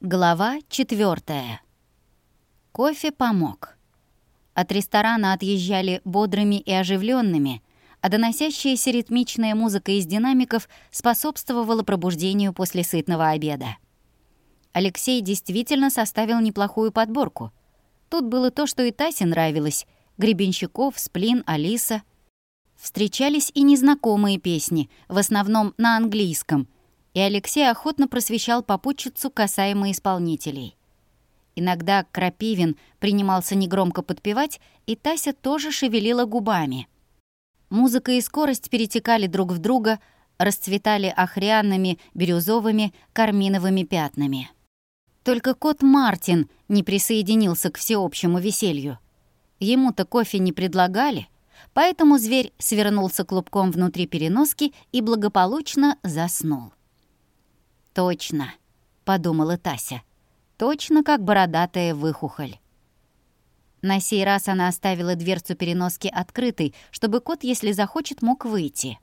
Глава четвертая. Кофе помог. От ресторана отъезжали бодрыми и оживленными, а доносящаяся ритмичная музыка из динамиков способствовала пробуждению после сытного обеда. Алексей действительно составил неплохую подборку. Тут было то, что и Тасе нравилось — Гребенщиков, Сплин, Алиса. Встречались и незнакомые песни, в основном на английском — и Алексей охотно просвещал попутчицу касаемо исполнителей. Иногда Крапивин принимался негромко подпевать, и Тася тоже шевелила губами. Музыка и скорость перетекали друг в друга, расцветали охряными, бирюзовыми, карминовыми пятнами. Только кот Мартин не присоединился к всеобщему веселью. Ему-то кофе не предлагали, поэтому зверь свернулся клубком внутри переноски и благополучно заснул. «Точно», — подумала Тася. «Точно как бородатая выхухоль». На сей раз она оставила дверцу переноски открытой, чтобы кот, если захочет, мог выйти.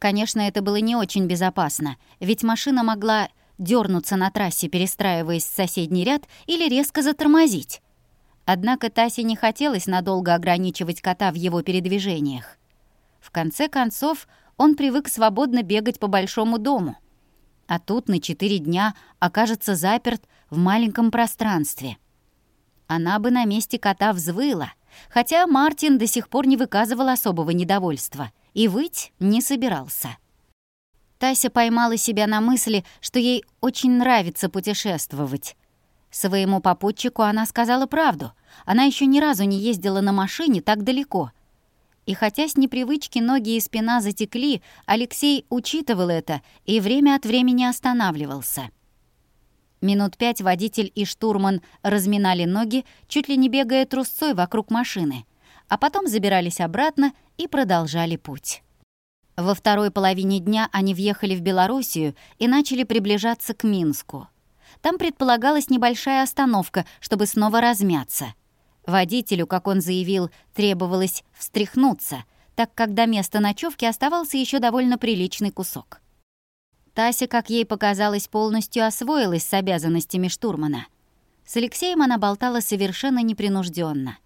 Конечно, это было не очень безопасно, ведь машина могла дернуться на трассе, перестраиваясь в соседний ряд, или резко затормозить. Однако Тасе не хотелось надолго ограничивать кота в его передвижениях. В конце концов, он привык свободно бегать по большому дому — а тут на четыре дня окажется заперт в маленьком пространстве. Она бы на месте кота взвыла, хотя Мартин до сих пор не выказывал особого недовольства и выть не собирался. Тася поймала себя на мысли, что ей очень нравится путешествовать. Своему попутчику она сказала правду. Она еще ни разу не ездила на машине так далеко — и хотя с непривычки ноги и спина затекли, Алексей учитывал это и время от времени останавливался. Минут пять водитель и штурман разминали ноги, чуть ли не бегая трусцой вокруг машины, а потом забирались обратно и продолжали путь. Во второй половине дня они въехали в Белоруссию и начали приближаться к Минску. Там предполагалась небольшая остановка, чтобы снова размяться — Водителю, как он заявил, требовалось встряхнуться, так как до места ночевки оставался еще довольно приличный кусок. Тася, как ей показалось, полностью освоилась с обязанностями штурмана. С Алексеем она болтала совершенно непринужденно.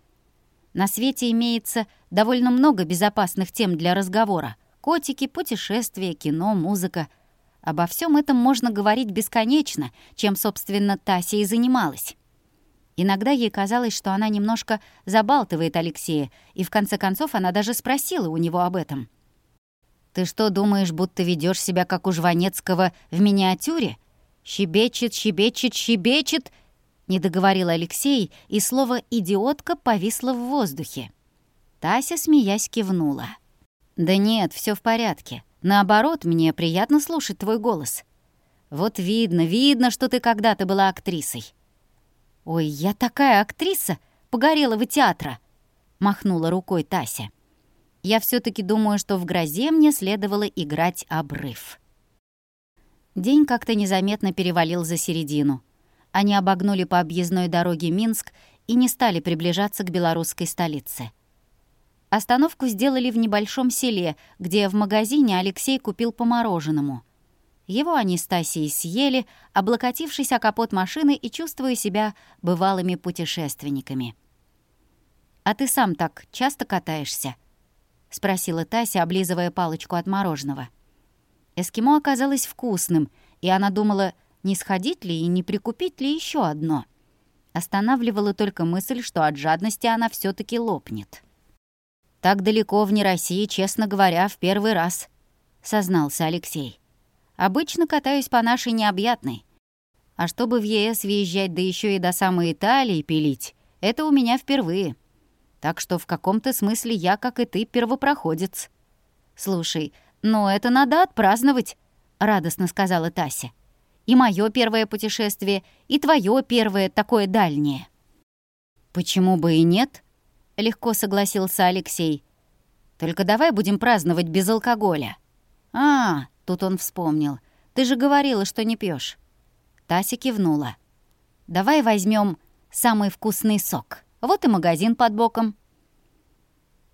На свете имеется довольно много безопасных тем для разговора. Котики, путешествия, кино, музыка. Обо всем этом можно говорить бесконечно, чем, собственно, Тася и занималась. Иногда ей казалось, что она немножко забалтывает Алексея, и в конце концов она даже спросила у него об этом. «Ты что, думаешь, будто ведешь себя как у Жванецкого в миниатюре? Щебечет, щебечет, щебечет!» Не договорил Алексей, и слово «идиотка» повисло в воздухе. Тася, смеясь, кивнула. «Да нет, все в порядке. Наоборот, мне приятно слушать твой голос. Вот видно, видно, что ты когда-то была актрисой. «Ой, я такая актриса Погорелого театра!» — махнула рукой Тася. «Я все таки думаю, что в грозе мне следовало играть обрыв». День как-то незаметно перевалил за середину. Они обогнули по объездной дороге Минск и не стали приближаться к белорусской столице. Остановку сделали в небольшом селе, где в магазине Алексей купил по мороженому — его они с Тасей съели, облокотившись о капот машины и чувствуя себя бывалыми путешественниками. «А ты сам так часто катаешься?» — спросила Тася, облизывая палочку от мороженого. Эскимо оказалось вкусным, и она думала, не сходить ли и не прикупить ли еще одно. Останавливала только мысль, что от жадности она все таки лопнет. «Так далеко вне России, честно говоря, в первый раз», — сознался Алексей. Обычно катаюсь по нашей необъятной. А чтобы в ЕС въезжать, да еще и до самой Италии пилить, это у меня впервые. Так что в каком-то смысле я, как и ты, первопроходец. Слушай, ну это надо отпраздновать, радостно сказала Тася. И мое первое путешествие, и твое первое такое дальнее. Почему бы и нет? Легко согласился Алексей. Только давай будем праздновать без алкоголя. А, Тут он вспомнил. «Ты же говорила, что не пьешь. Тася кивнула. «Давай возьмем самый вкусный сок. Вот и магазин под боком».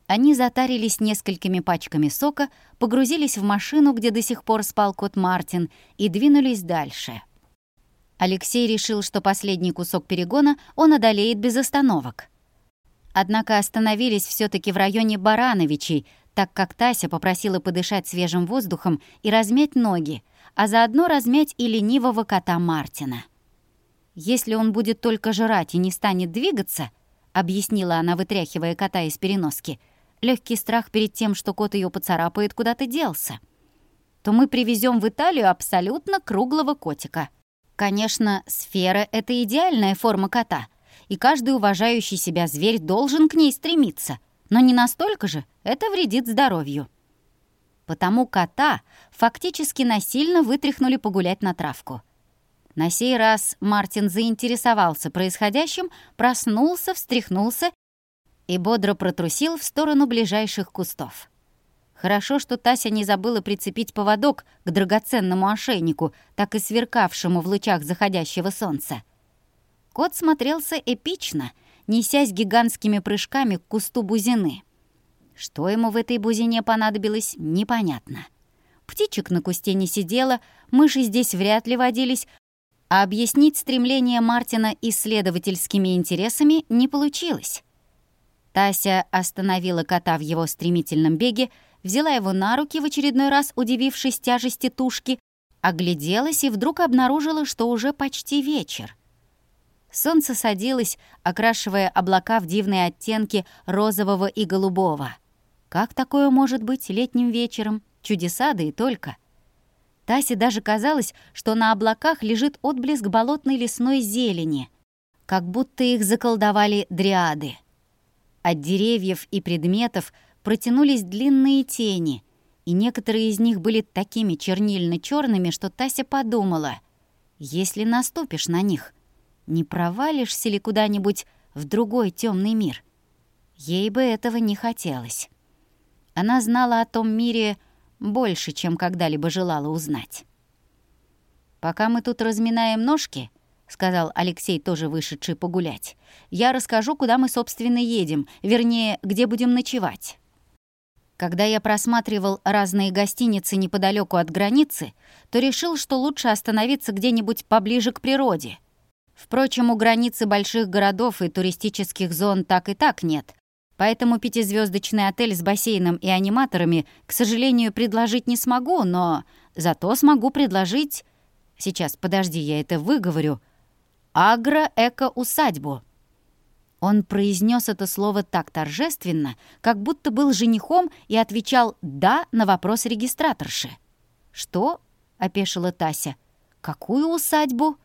Они затарились несколькими пачками сока, погрузились в машину, где до сих пор спал кот Мартин, и двинулись дальше. Алексей решил, что последний кусок перегона он одолеет без остановок. Однако остановились все таки в районе Барановичей, так как Тася попросила подышать свежим воздухом и размять ноги, а заодно размять и ленивого кота Мартина. «Если он будет только жрать и не станет двигаться», — объяснила она, вытряхивая кота из переноски, легкий страх перед тем, что кот ее поцарапает, куда-то делся, то мы привезем в Италию абсолютно круглого котика. Конечно, сфера — это идеальная форма кота — и каждый уважающий себя зверь должен к ней стремиться. Но не настолько же, это вредит здоровью. Потому кота фактически насильно вытряхнули погулять на травку. На сей раз Мартин заинтересовался происходящим, проснулся, встряхнулся и бодро протрусил в сторону ближайших кустов. Хорошо, что Тася не забыла прицепить поводок к драгоценному ошейнику, так и сверкавшему в лучах заходящего солнца. Кот смотрелся эпично, несясь гигантскими прыжками к кусту бузины. Что ему в этой бузине понадобилось, непонятно. Птичек на кусте не сидело, мыши здесь вряд ли водились, а объяснить стремление Мартина исследовательскими интересами не получилось. Тася остановила кота в его стремительном беге, взяла его на руки, в очередной раз удивившись тяжести тушки, огляделась и вдруг обнаружила, что уже почти вечер. Солнце садилось, окрашивая облака в дивные оттенки розового и голубого. Как такое может быть летним вечером? Чудеса, да и только. Тасе даже казалось, что на облаках лежит отблеск болотной лесной зелени, как будто их заколдовали дриады. От деревьев и предметов протянулись длинные тени, и некоторые из них были такими чернильно черными что Тася подумала, если наступишь на них — не провалишься ли куда-нибудь в другой темный мир? Ей бы этого не хотелось. Она знала о том мире больше, чем когда-либо желала узнать. «Пока мы тут разминаем ножки», — сказал Алексей, тоже вышедший погулять, «я расскажу, куда мы, собственно, едем, вернее, где будем ночевать». Когда я просматривал разные гостиницы неподалеку от границы, то решил, что лучше остановиться где-нибудь поближе к природе — Впрочем, у границы больших городов и туристических зон так и так нет. Поэтому пятизвездочный отель с бассейном и аниматорами, к сожалению, предложить не смогу, но зато смогу предложить... Сейчас, подожди, я это выговорю. Агро-эко-усадьбу. Он произнес это слово так торжественно, как будто был женихом и отвечал «да» на вопрос регистраторши. «Что?» — опешила Тася. «Какую усадьбу?»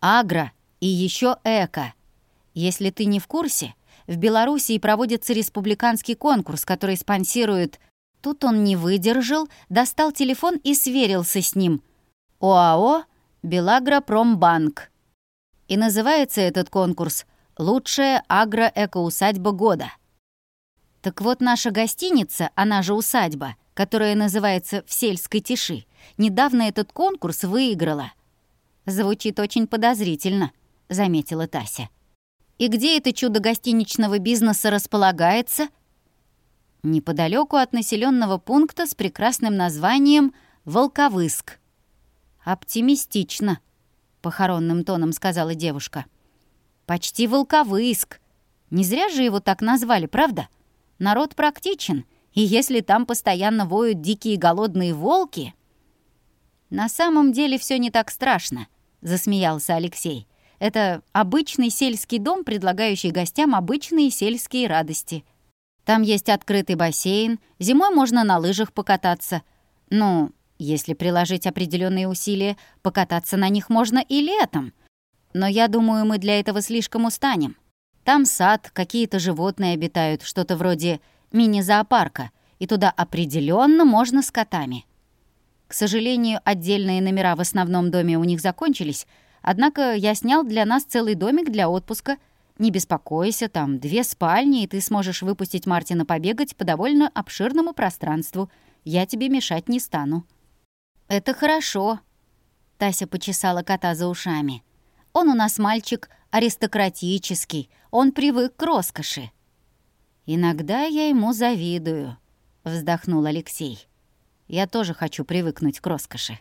«Агро», и еще эко. Если ты не в курсе, в Белоруссии проводится республиканский конкурс, который спонсирует... Тут он не выдержал, достал телефон и сверился с ним. ОАО «Белагропромбанк». И называется этот конкурс «Лучшая агроэкоусадьба года». Так вот, наша гостиница, она же усадьба, которая называется «В сельской тиши», недавно этот конкурс выиграла. Звучит очень подозрительно заметила Тася. «И где это чудо гостиничного бизнеса располагается?» «Неподалеку от населенного пункта с прекрасным названием Волковыск». «Оптимистично», — похоронным тоном сказала девушка. «Почти Волковыск. Не зря же его так назвали, правда? Народ практичен, и если там постоянно воют дикие голодные волки...» «На самом деле все не так страшно», — засмеялся Алексей. Это обычный сельский дом, предлагающий гостям обычные сельские радости. Там есть открытый бассейн, зимой можно на лыжах покататься. Ну, если приложить определенные усилия, покататься на них можно и летом. Но я думаю, мы для этого слишком устанем. Там сад, какие-то животные обитают, что-то вроде мини-зоопарка, и туда определенно можно с котами. К сожалению, отдельные номера в основном доме у них закончились, Однако я снял для нас целый домик для отпуска. Не беспокойся, там две спальни, и ты сможешь выпустить Мартина побегать по довольно обширному пространству. Я тебе мешать не стану». «Это хорошо», — Тася почесала кота за ушами. «Он у нас мальчик аристократический, он привык к роскоши». «Иногда я ему завидую», — вздохнул Алексей. «Я тоже хочу привыкнуть к роскоши».